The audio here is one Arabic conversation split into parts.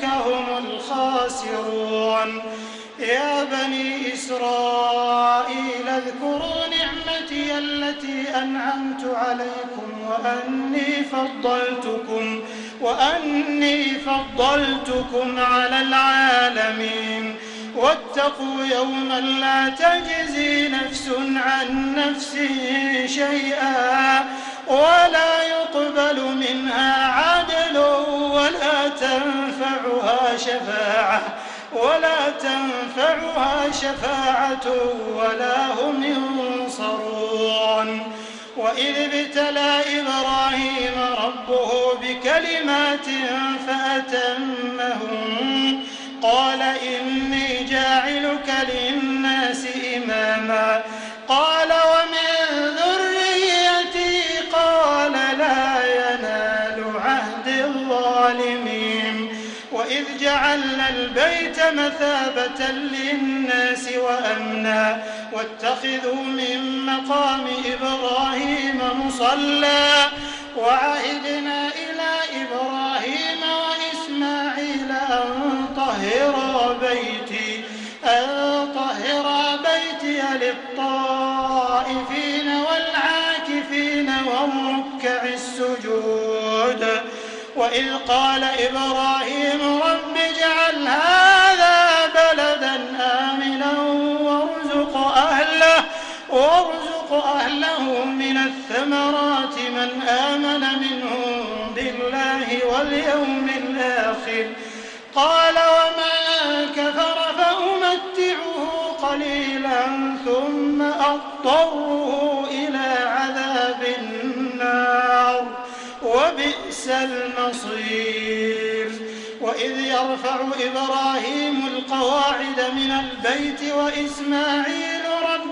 فأولئك هم الخاسرون. يا بني إسرائيل اذكروا نعمتي التي أنعمت عليكم وأني فضلتكم وأني فضلتكم على العالمين. واتقوا يوما لا تجزي نفس عن نفس شيئا. ولا يقبل منها عدل ولا تنفعها شفاعة ولا تنفعها شفاعة ولا هم ينصرون. وإذ ابتلى إبراهيم ربه بكلمات فأتمهم قال إني جاعلك للناس مثابة للناس وأمنا. واتخذوا من مقام إبراهيم مصلى. وعهدنا إلى إبراهيم وإسماعيل أن طهرا بيتي أن طهرا بيتي للطائفين والعاكفين والركع السجود. وإذ قال إبراهيم رب اجعل هذا وارزق أهله من الثمرات من آمن منهم بالله واليوم الآخر. قال ومن كفر فأمتعه قليلا ثم أضطره إلى عذاب النار. وبئس المصير. وإذ يرفع إبراهيم القواعد من البيت وإسماعيل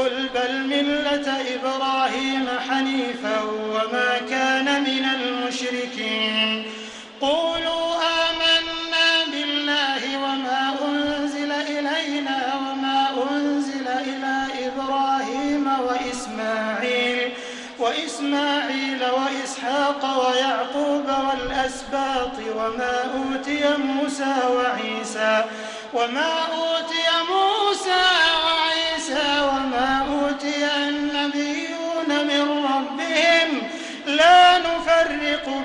قل بل ملة إبراهيم حنيفا وما كان من المشركين. قولوا آمنا بالله وما أنزل إلينا وما أنزل إلى إبراهيم وإسماعيل وإسماعيل وإسحاق ويعقوب والأسباط وما أوتي موسى وعيسى وما أوتي موسى